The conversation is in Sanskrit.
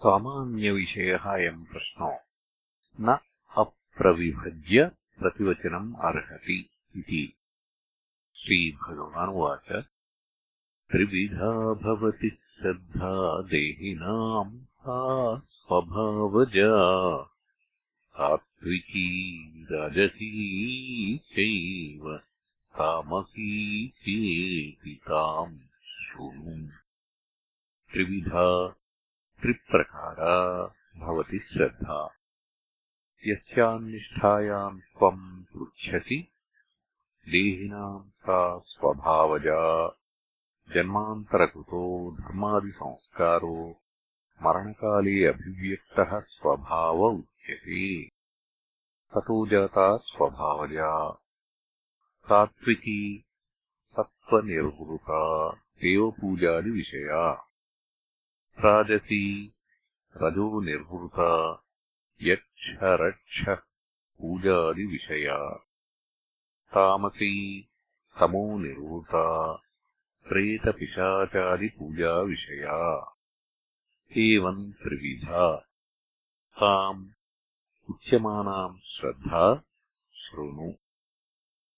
सामान्यविषयः अयम् प्रश्नो। न अप्रविभज्य प्रतिवचनम् अर्हति इति। श्रीभगवानुवाच त्रिविधा भवति श्रद्धा देहिनाम् सा स्वभावजा। सात्विकी रजसी चैव तामसी चेति ताम् शृणु। त्रिविधा त्रिप्रकारा भवति श्रद्धा। यस्यान्निष्ठायाम् त्वम् पृच्छसि देहिनाम् सा स्वभावजा। जन्मान्तरकृतो धर्मादिसंस्कारो मरणकाले अभिव्यक्तः स्वभाव उच्यते। ततो जाता स्वभावजा। सात्विकी सत्त्वनिर्वृता देवपूजादिविषया राजसी रजोनिर्वृता यक्षरक्षः पूजादिविषया। तामसी तमोनिर्वृता प्रेतपिशाचादिपूजाविषया। एवम् त्रिविधा। ताम् उच्यमानाम् श्रद्धा शृणु